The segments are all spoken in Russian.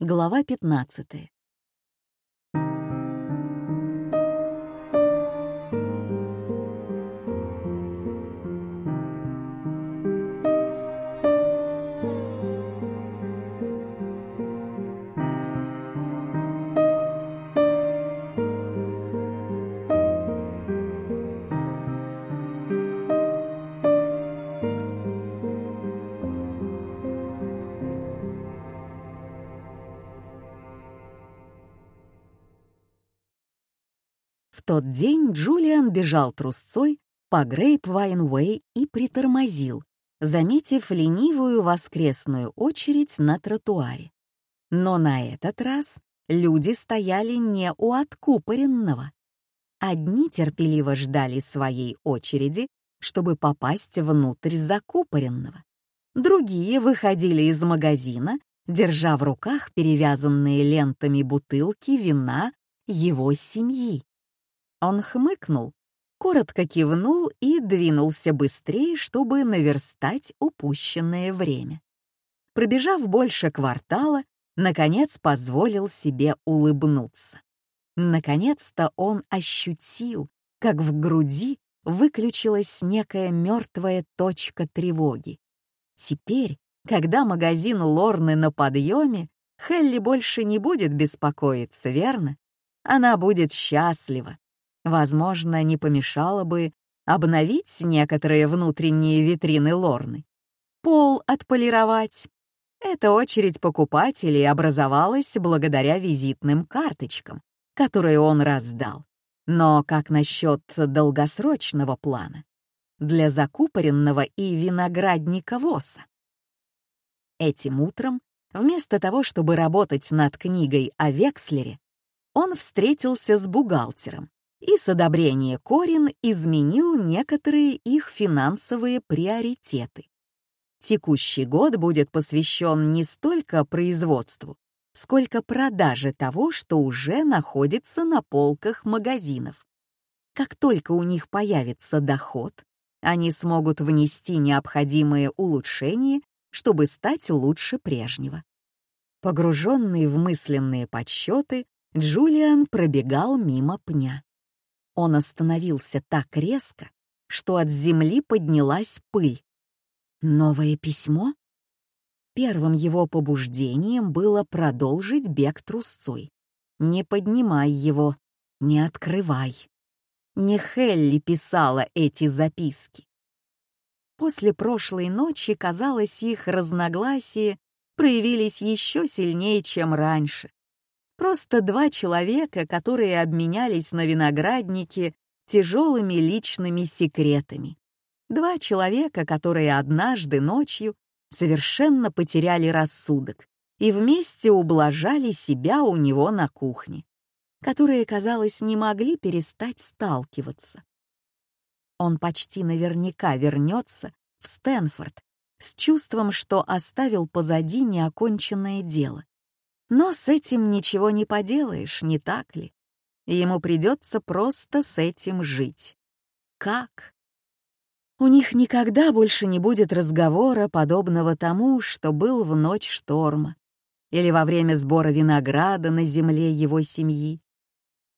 Глава 15. Тот день Джулиан бежал трусцой по Грейп-Вайн-Уэй и притормозил, заметив ленивую воскресную очередь на тротуаре. Но на этот раз люди стояли не у откупоренного. Одни терпеливо ждали своей очереди, чтобы попасть внутрь закупоренного. Другие выходили из магазина, держа в руках перевязанные лентами бутылки вина его семьи. Он хмыкнул, коротко кивнул и двинулся быстрее, чтобы наверстать упущенное время. Пробежав больше квартала, наконец позволил себе улыбнуться. Наконец-то он ощутил, как в груди выключилась некая мертвая точка тревоги. Теперь, когда магазин Лорны на подъеме, Хелли больше не будет беспокоиться, верно? Она будет счастлива. Возможно, не помешало бы обновить некоторые внутренние витрины Лорны. Пол отполировать. Эта очередь покупателей образовалась благодаря визитным карточкам, которые он раздал. Но как насчет долгосрочного плана? Для закупоренного и виноградника ВОСа. Этим утром, вместо того, чтобы работать над книгой о Векслере, он встретился с бухгалтером и с одобрения Корин изменил некоторые их финансовые приоритеты. Текущий год будет посвящен не столько производству, сколько продаже того, что уже находится на полках магазинов. Как только у них появится доход, они смогут внести необходимые улучшения, чтобы стать лучше прежнего. Погруженный в мысленные подсчеты, Джулиан пробегал мимо пня. Он остановился так резко, что от земли поднялась пыль. Новое письмо? Первым его побуждением было продолжить бег трусцой. Не поднимай его, не открывай. Не Хелли писала эти записки. После прошлой ночи, казалось, их разногласия проявились еще сильнее, чем раньше. Просто два человека, которые обменялись на винограднике тяжелыми личными секретами. Два человека, которые однажды ночью совершенно потеряли рассудок и вместе ублажали себя у него на кухне, которые, казалось, не могли перестать сталкиваться. Он почти наверняка вернется в Стэнфорд с чувством, что оставил позади неоконченное дело, но с этим ничего не поделаешь, не так ли? Ему придется просто с этим жить. Как? У них никогда больше не будет разговора, подобного тому, что был в ночь шторма или во время сбора винограда на земле его семьи.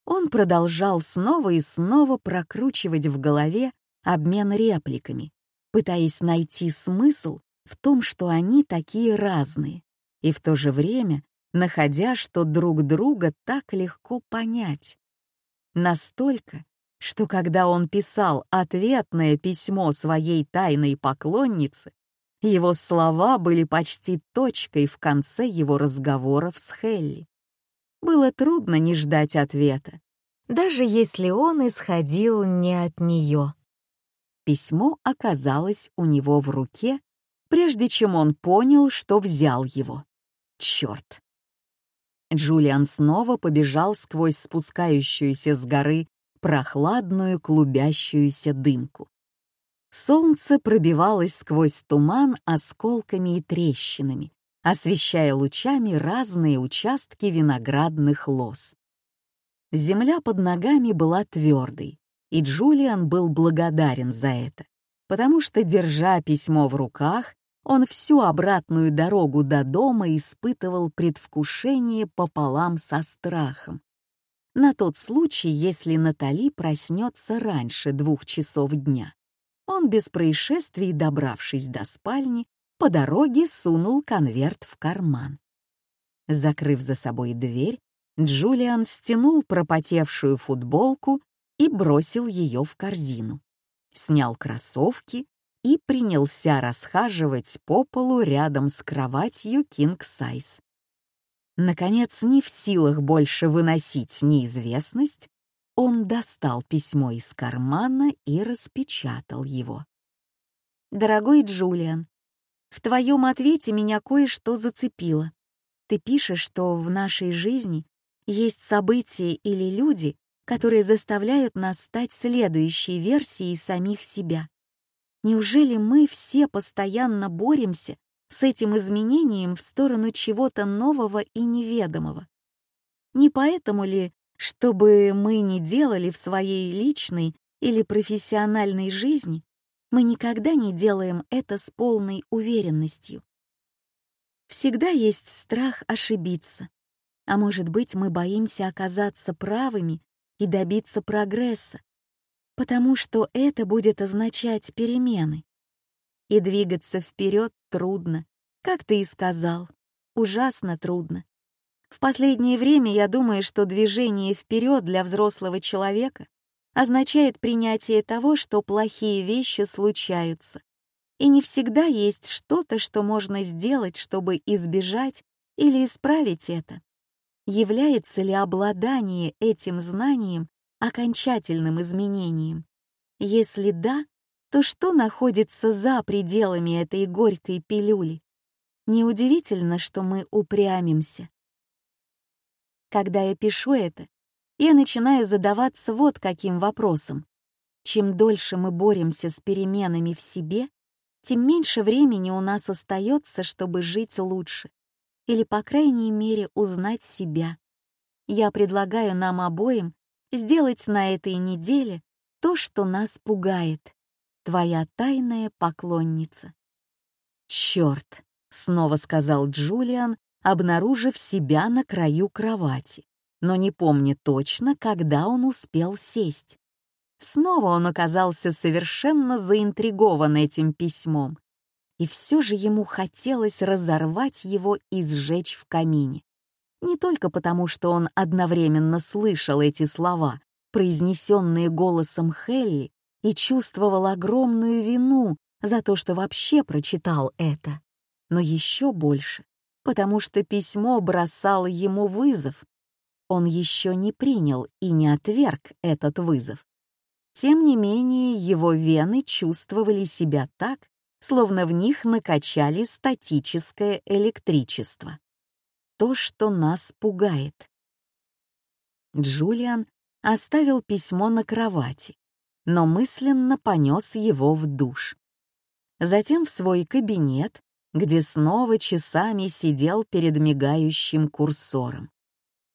Он продолжал снова и снова прокручивать в голове обмен репликами, пытаясь найти смысл в том, что они такие разные, и в то же время находя, что друг друга так легко понять. Настолько, что когда он писал ответное письмо своей тайной поклоннице, его слова были почти точкой в конце его разговоров с Хелли. Было трудно не ждать ответа, даже если он исходил не от нее. Письмо оказалось у него в руке, прежде чем он понял, что взял его. Черт! Джулиан снова побежал сквозь спускающуюся с горы прохладную клубящуюся дымку. Солнце пробивалось сквозь туман осколками и трещинами, освещая лучами разные участки виноградных лоз. Земля под ногами была твердой, и Джулиан был благодарен за это, потому что, держа письмо в руках, Он всю обратную дорогу до дома испытывал предвкушение пополам со страхом. На тот случай, если Натали проснется раньше двух часов дня. Он без происшествий, добравшись до спальни, по дороге сунул конверт в карман. Закрыв за собой дверь, Джулиан стянул пропотевшую футболку и бросил ее в корзину. Снял кроссовки и принялся расхаживать по полу рядом с кроватью King Size. Наконец, не в силах больше выносить неизвестность, он достал письмо из кармана и распечатал его. «Дорогой Джулиан, в твоем ответе меня кое-что зацепило. Ты пишешь, что в нашей жизни есть события или люди, которые заставляют нас стать следующей версией самих себя. Неужели мы все постоянно боремся с этим изменением в сторону чего-то нового и неведомого? Не поэтому ли, чтобы мы не делали в своей личной или профессиональной жизни, мы никогда не делаем это с полной уверенностью? Всегда есть страх ошибиться. А может быть, мы боимся оказаться правыми и добиться прогресса, потому что это будет означать перемены. И двигаться вперед трудно, как ты и сказал, ужасно трудно. В последнее время я думаю, что движение вперед для взрослого человека означает принятие того, что плохие вещи случаются, и не всегда есть что-то, что можно сделать, чтобы избежать или исправить это. Является ли обладание этим знанием окончательным изменением? Если да, то что находится за пределами этой горькой пилюли? Неудивительно, что мы упрямимся. Когда я пишу это, я начинаю задаваться вот каким вопросом. Чем дольше мы боремся с переменами в себе, тем меньше времени у нас остается, чтобы жить лучше, или, по крайней мере, узнать себя. Я предлагаю нам обоим сделать на этой неделе то, что нас пугает. Твоя тайная поклонница. «Черт!» — снова сказал Джулиан, обнаружив себя на краю кровати, но не помня точно, когда он успел сесть. Снова он оказался совершенно заинтригован этим письмом, и все же ему хотелось разорвать его и сжечь в камине. Не только потому, что он одновременно слышал эти слова, произнесенные голосом Хелли, и чувствовал огромную вину за то, что вообще прочитал это, но еще больше, потому что письмо бросало ему вызов. Он еще не принял и не отверг этот вызов. Тем не менее, его вены чувствовали себя так, словно в них накачали статическое электричество то, что нас пугает. Джулиан оставил письмо на кровати, но мысленно понес его в душ. Затем в свой кабинет, где снова часами сидел перед мигающим курсором.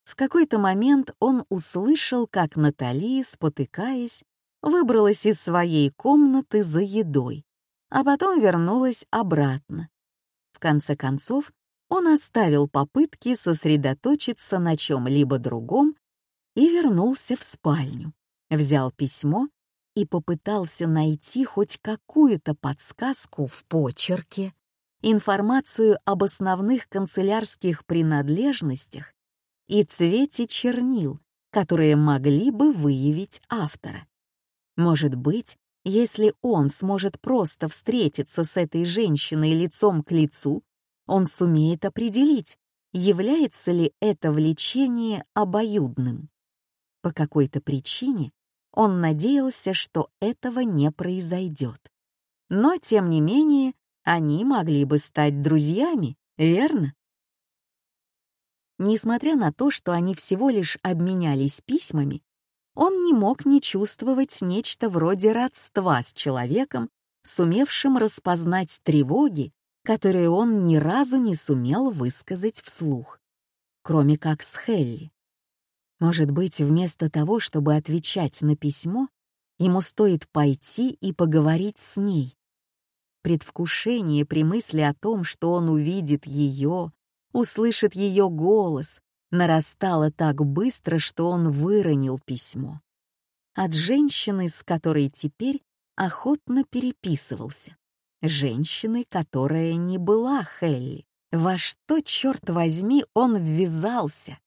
В какой-то момент он услышал, как Натали, спотыкаясь, выбралась из своей комнаты за едой, а потом вернулась обратно. В конце концов, он оставил попытки сосредоточиться на чем-либо другом и вернулся в спальню, взял письмо и попытался найти хоть какую-то подсказку в почерке, информацию об основных канцелярских принадлежностях и цвете чернил, которые могли бы выявить автора. Может быть, если он сможет просто встретиться с этой женщиной лицом к лицу, он сумеет определить, является ли это влечение обоюдным. По какой-то причине он надеялся, что этого не произойдет. Но, тем не менее, они могли бы стать друзьями, верно? Несмотря на то, что они всего лишь обменялись письмами, он не мог не чувствовать нечто вроде родства с человеком, сумевшим распознать тревоги которые он ни разу не сумел высказать вслух, кроме как с Хелли. Может быть, вместо того, чтобы отвечать на письмо, ему стоит пойти и поговорить с ней. Предвкушение при мысли о том, что он увидит ее, услышит ее голос, нарастало так быстро, что он выронил письмо. От женщины, с которой теперь охотно переписывался. Женщины, которая не была Хелли. Во что, черт возьми, он ввязался?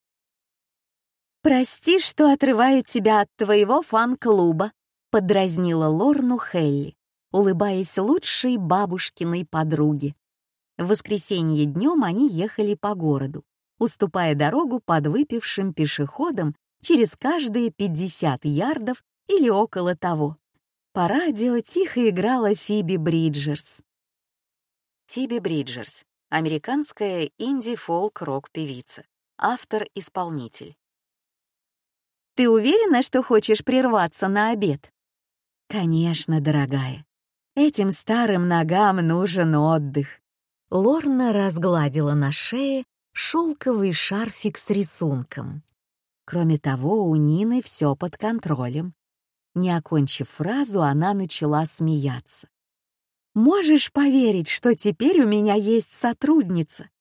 «Прости, что отрываю тебя от твоего фан-клуба», — подразнила Лорну Хелли, улыбаясь лучшей бабушкиной подруге. В воскресенье днем они ехали по городу, уступая дорогу подвыпившим пешеходам через каждые 50 ярдов или около того. По радио тихо играла Фиби Бриджерс. Фиби Бриджерс американская инди-фолк-рок-певица, автор-исполнитель. «Ты уверена, что хочешь прерваться на обед?» «Конечно, дорогая. Этим старым ногам нужен отдых». Лорна разгладила на шее шелковый шарфик с рисунком. Кроме того, у Нины все под контролем. Не окончив фразу, она начала смеяться. Можешь поверить, что теперь у меня есть сотрудница?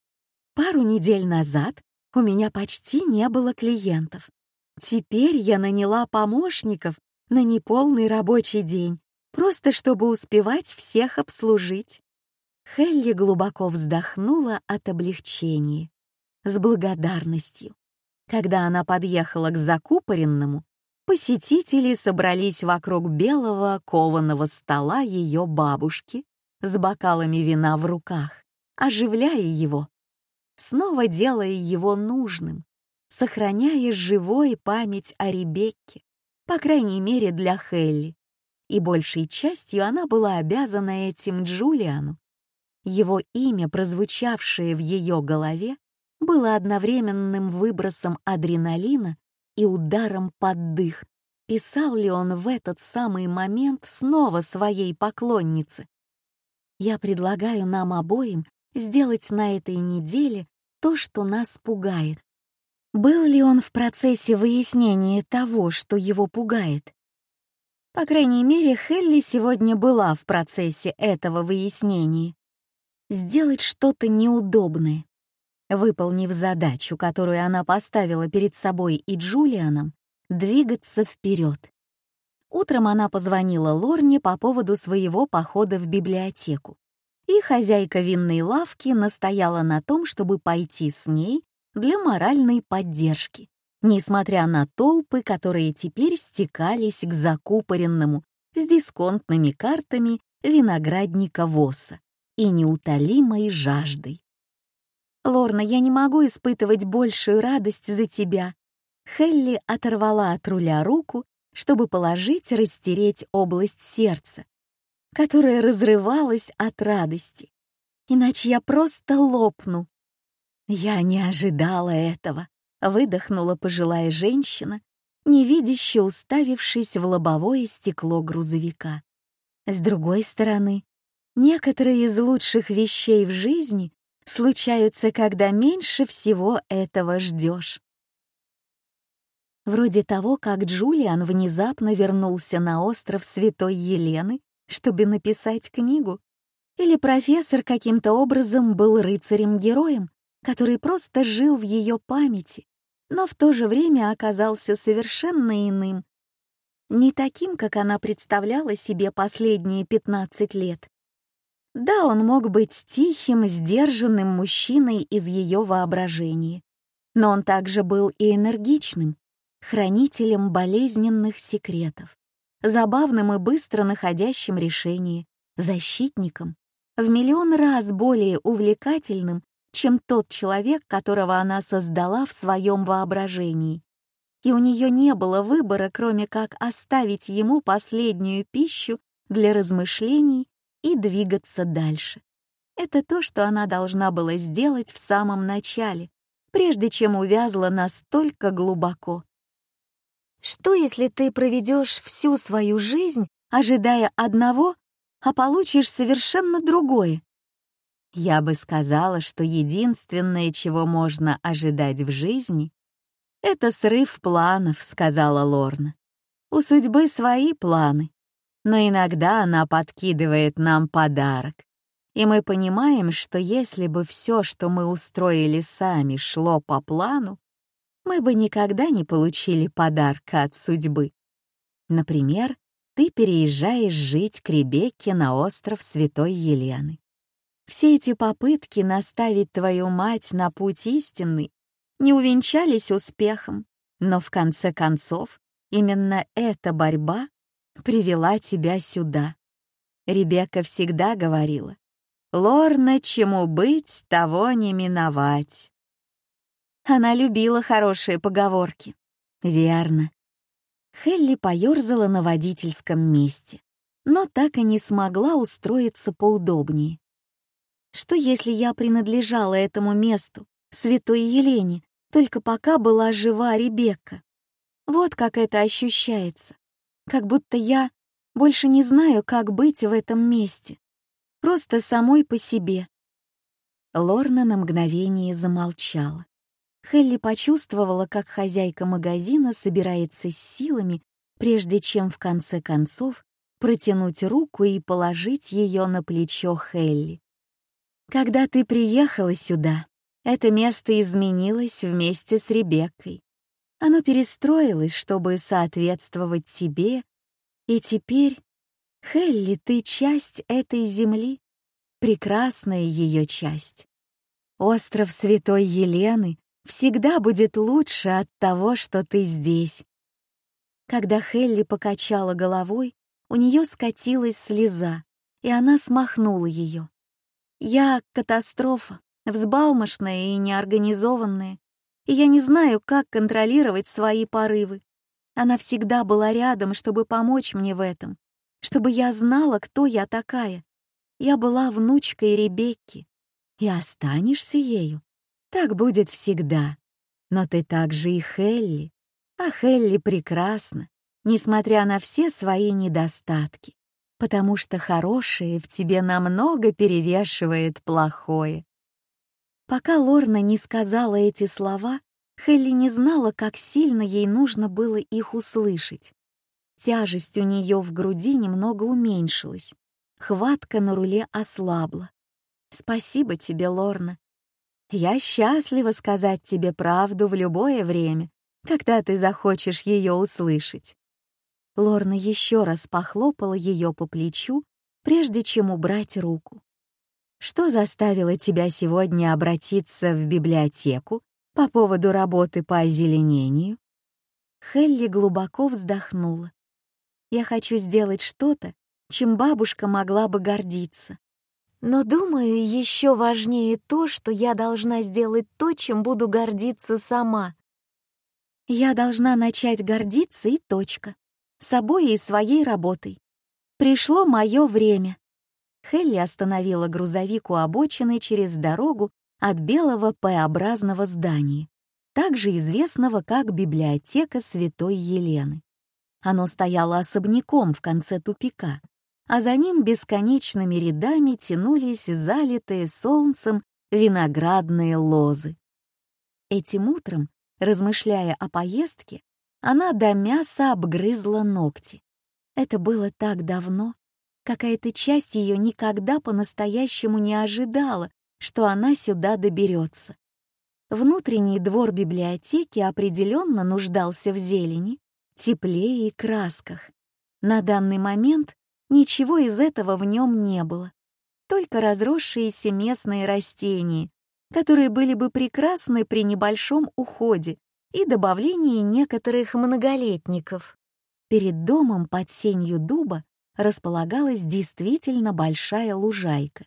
Пару недель назад у меня почти не было клиентов. Теперь я наняла помощников на неполный рабочий день, просто чтобы успевать всех обслужить. Хелли глубоко вздохнула от облегчения, с благодарностью. Когда она подъехала к закупоренному, посетители собрались вокруг белого кованого стола ее бабушки с бокалами вина в руках, оживляя его, снова делая его нужным, сохраняя живой память о Ребекке, по крайней мере для Хелли. И большей частью она была обязана этим Джулиану. Его имя, прозвучавшее в ее голове, было одновременным выбросом адреналина и ударом под дых. Писал ли он в этот самый момент снова своей поклоннице? Я предлагаю нам обоим сделать на этой неделе то, что нас пугает. Был ли он в процессе выяснения того, что его пугает? По крайней мере, Хелли сегодня была в процессе этого выяснения. Сделать что-то неудобное. Выполнив задачу, которую она поставила перед собой и Джулианом, двигаться вперед. Утром она позвонила Лорне по поводу своего похода в библиотеку, и хозяйка винной лавки настояла на том, чтобы пойти с ней для моральной поддержки, несмотря на толпы, которые теперь стекались к закупоренному с дисконтными картами виноградника Восса и неутолимой жаждой. «Лорна, я не могу испытывать большую радость за тебя». Хелли оторвала от руля руку чтобы положить растереть область сердца, которая разрывалась от радости. Иначе я просто лопну. Я не ожидала этого, выдохнула пожилая женщина, невидяще уставившись в лобовое стекло грузовика. С другой стороны, некоторые из лучших вещей в жизни случаются, когда меньше всего этого ждешь. Вроде того, как Джулиан внезапно вернулся на остров Святой Елены, чтобы написать книгу. Или профессор каким-то образом был рыцарем-героем, который просто жил в ее памяти, но в то же время оказался совершенно иным. Не таким, как она представляла себе последние 15 лет. Да, он мог быть тихим, сдержанным мужчиной из ее воображения, но он также был и энергичным, хранителем болезненных секретов, забавным и быстро находящим решение, защитником, в миллион раз более увлекательным, чем тот человек, которого она создала в своем воображении. И у нее не было выбора, кроме как оставить ему последнюю пищу для размышлений и двигаться дальше. Это то, что она должна была сделать в самом начале, прежде чем увязла настолько глубоко. Что, если ты проведешь всю свою жизнь, ожидая одного, а получишь совершенно другое? Я бы сказала, что единственное, чего можно ожидать в жизни, это срыв планов, сказала Лорна. У судьбы свои планы, но иногда она подкидывает нам подарок. И мы понимаем, что если бы все, что мы устроили сами, шло по плану, мы бы никогда не получили подарка от судьбы. Например, ты переезжаешь жить к Ребекке на остров Святой Елены. Все эти попытки наставить твою мать на путь истинный не увенчались успехом, но в конце концов именно эта борьба привела тебя сюда. Ребекка всегда говорила, «Лорна, чему быть, того не миновать». Она любила хорошие поговорки. Верно. Хелли поёрзала на водительском месте, но так и не смогла устроиться поудобнее. Что если я принадлежала этому месту, святой Елене, только пока была жива Ребекка? Вот как это ощущается. Как будто я больше не знаю, как быть в этом месте. Просто самой по себе. Лорна на мгновение замолчала. Хелли почувствовала, как хозяйка магазина собирается с силами, прежде чем в конце концов протянуть руку и положить ее на плечо Хелли. Когда ты приехала сюда, это место изменилось вместе с Ребеккой. Оно перестроилось, чтобы соответствовать тебе, и теперь, Хелли, ты часть этой земли, прекрасная ее часть. Остров Святой Елены всегда будет лучше от того, что ты здесь. Когда Хелли покачала головой, у нее скатилась слеза, и она смахнула ее. Я катастрофа, взбалмошная и неорганизованная, и я не знаю, как контролировать свои порывы. Она всегда была рядом, чтобы помочь мне в этом, чтобы я знала, кто я такая. Я была внучкой Ребекки, и останешься ею. Так будет всегда. Но ты также и Хелли, а Хелли прекрасна, несмотря на все свои недостатки потому что хорошее в тебе намного перевешивает плохое. Пока Лорна не сказала эти слова, Хелли не знала, как сильно ей нужно было их услышать. Тяжесть у нее в груди немного уменьшилась, хватка на руле ослабла. «Спасибо тебе, Лорна. Я счастлива сказать тебе правду в любое время, когда ты захочешь ее услышать. Лорна еще раз похлопала ее по плечу, прежде чем убрать руку. «Что заставило тебя сегодня обратиться в библиотеку по поводу работы по озеленению?» Хелли глубоко вздохнула. «Я хочу сделать что-то, чем бабушка могла бы гордиться. Но, думаю, еще важнее то, что я должна сделать то, чем буду гордиться сама. Я должна начать гордиться и точка собой и своей работой. Пришло мое время. Хелли остановила грузовик у обочины через дорогу от белого П-образного здания, также известного как библиотека Святой Елены. Оно стояло особняком в конце тупика, а за ним бесконечными рядами тянулись залитые солнцем виноградные лозы. Этим утром, размышляя о поездке, она до мяса обгрызла ногти. Это было так давно. Какая-то часть ее никогда по-настоящему не ожидала, что она сюда доберется. Внутренний двор библиотеки определенно нуждался в зелени, тепле и красках. На данный момент ничего из этого в нем не было, только разросшиеся местные растения, которые были бы прекрасны при небольшом уходе и добавлении некоторых многолетников. Перед домом под сенью дуба располагалась действительно большая лужайка.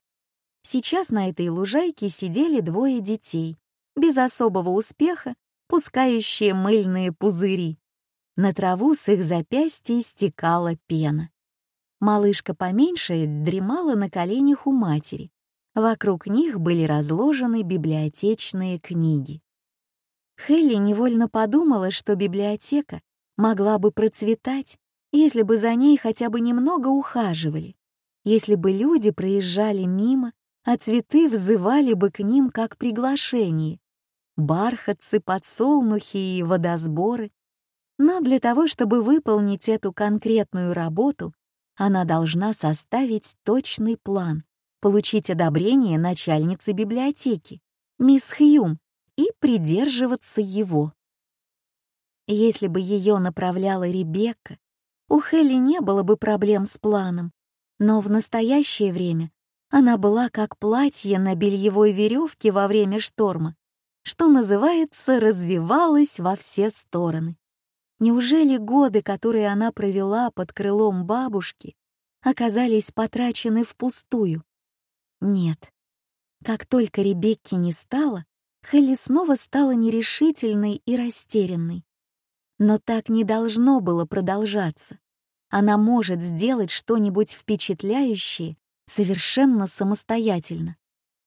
Сейчас на этой лужайке сидели двое детей, без особого успеха, пускающие мыльные пузыри. На траву с их запястья стекала пена. Малышка поменьше дремала на коленях у матери. Вокруг них были разложены библиотечные книги. Хелли невольно подумала, что библиотека могла бы процветать, если бы за ней хотя бы немного ухаживали, если бы люди проезжали мимо, а цветы взывали бы к ним как приглашение. Бархатцы, подсолнухи и водосборы. Но для того, чтобы выполнить эту конкретную работу, она должна составить точный план, получить одобрение начальницы библиотеки, мисс Хьюм, и придерживаться его. Если бы ее направляла Ребекка, у Хелли не было бы проблем с планом, но в настоящее время она была как платье на бельевой веревке во время шторма, что называется, развивалась во все стороны. Неужели годы, которые она провела под крылом бабушки, оказались потрачены впустую? Нет. Как только Ребекки не стало, Хелли снова стала нерешительной и растерянной. Но так не должно было продолжаться. Она может сделать что-нибудь впечатляющее совершенно самостоятельно.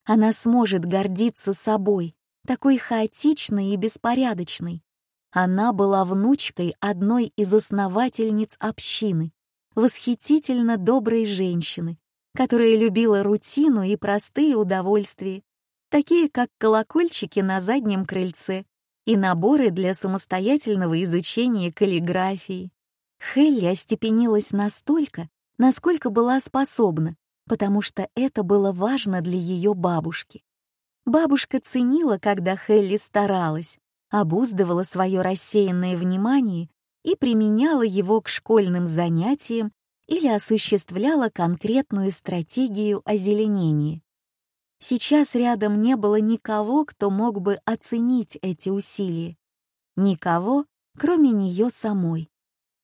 Она сможет гордиться собой, такой хаотичной и беспорядочной. Она была внучкой одной из основательниц общины, восхитительно доброй женщины, которая любила рутину и простые удовольствия, такие как колокольчики на заднем крыльце и наборы для самостоятельного изучения каллиграфии. Хелли остепенилась настолько, насколько была способна, потому что это было важно для ее бабушки. Бабушка ценила, когда Хелли старалась, обуздывала свое рассеянное внимание и применяла его к школьным занятиям или осуществляла конкретную стратегию озеленения. Сейчас рядом не было никого, кто мог бы оценить эти усилия. Никого, кроме нее самой.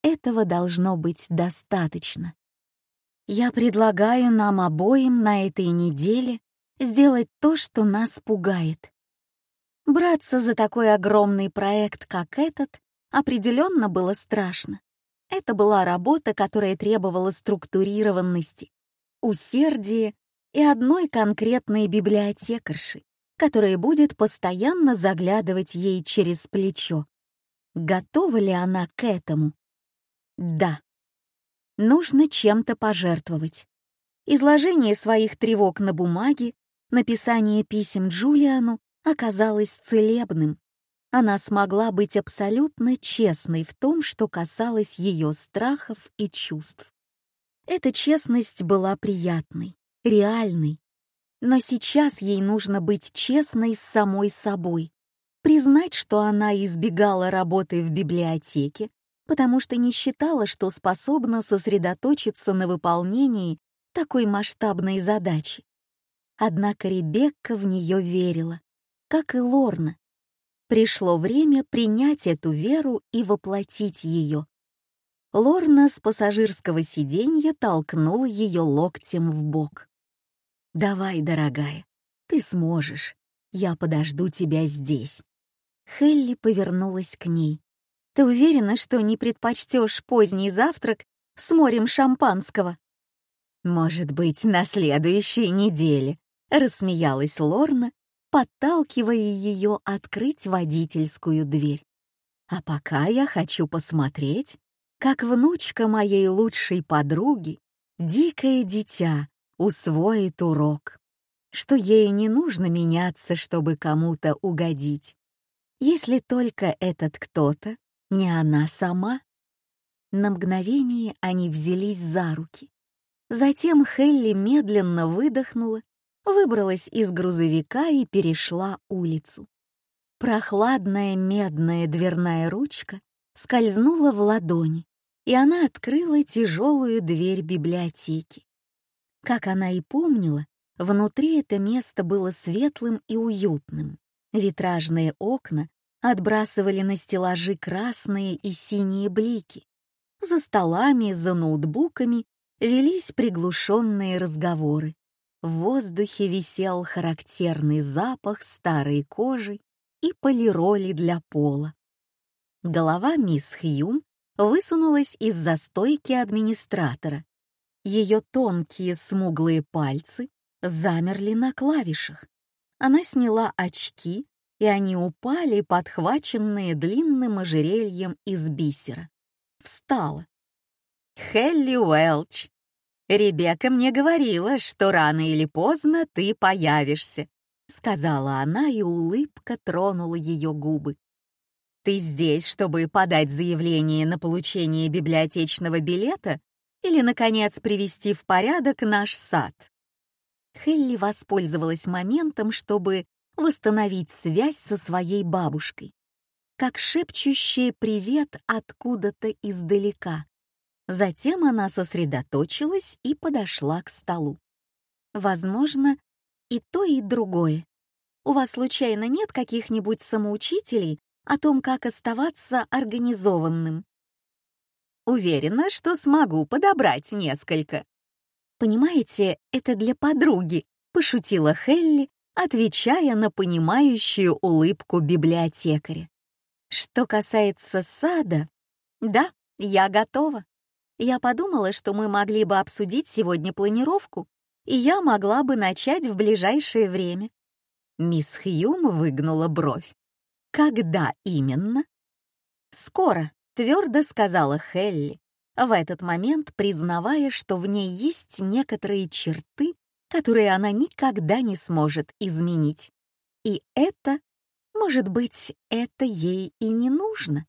Этого должно быть достаточно. Я предлагаю нам обоим на этой неделе сделать то, что нас пугает. Браться за такой огромный проект, как этот, определенно было страшно. Это была работа, которая требовала структурированности, усердия и одной конкретной библиотекарши, которая будет постоянно заглядывать ей через плечо. Готова ли она к этому? Да. Нужно чем-то пожертвовать. Изложение своих тревог на бумаге, написание писем Джулиану оказалось целебным. Она смогла быть абсолютно честной в том, что касалось ее страхов и чувств. Эта честность была приятной реальной. Но сейчас ей нужно быть честной с самой собой, признать, что она избегала работы в библиотеке, потому что не считала, что способна сосредоточиться на выполнении такой масштабной задачи. Однако Ребекка в нее верила, как и Лорна. Пришло время принять эту веру и воплотить ее. Лорна с пассажирского сиденья толкнула ее локтем в бок. «Давай, дорогая, ты сможешь. Я подожду тебя здесь». Хелли повернулась к ней. «Ты уверена, что не предпочтешь поздний завтрак с морем шампанского?» «Может быть, на следующей неделе», — рассмеялась Лорна, подталкивая ее открыть водительскую дверь. «А пока я хочу посмотреть, как внучка моей лучшей подруги, дикое дитя, усвоит урок, что ей не нужно меняться, чтобы кому-то угодить, если только этот кто-то не она сама. На мгновение они взялись за руки. Затем Хелли медленно выдохнула, выбралась из грузовика и перешла улицу. Прохладная медная дверная ручка скользнула в ладони, и она открыла тяжелую дверь библиотеки. Как она и помнила, внутри это место было светлым и уютным. Витражные окна отбрасывали на стеллажи красные и синие блики. За столами, за ноутбуками велись приглушенные разговоры. В воздухе висел характерный запах старой кожи и полироли для пола. Голова мисс Хьюм высунулась из застойки администратора ее тонкие смуглые пальцы замерли на клавишах. Она сняла очки, и они упали, подхваченные длинным ожерельем из бисера. Встала. «Хелли Уэлч, Ребекка мне говорила, что рано или поздно ты появишься», — сказала она, и улыбка тронула ее губы. «Ты здесь, чтобы подать заявление на получение библиотечного билета или, наконец, привести в порядок наш сад. Хелли воспользовалась моментом, чтобы восстановить связь со своей бабушкой, как шепчущий привет откуда-то издалека. Затем она сосредоточилась и подошла к столу. Возможно, и то, и другое. У вас случайно нет каких-нибудь самоучителей о том, как оставаться организованным? Уверена, что смогу подобрать несколько. Понимаете, это для подруги, пошутила Хелли, отвечая на понимающую улыбку библиотекаря. Что касается сада, да, я готова. Я подумала, что мы могли бы обсудить сегодня планировку, и я могла бы начать в ближайшее время. Мисс Хьюм выгнула бровь. Когда именно? Скоро, твердо сказала Хелли, в этот момент признавая, что в ней есть некоторые черты, которые она никогда не сможет изменить. И это, может быть, это ей и не нужно.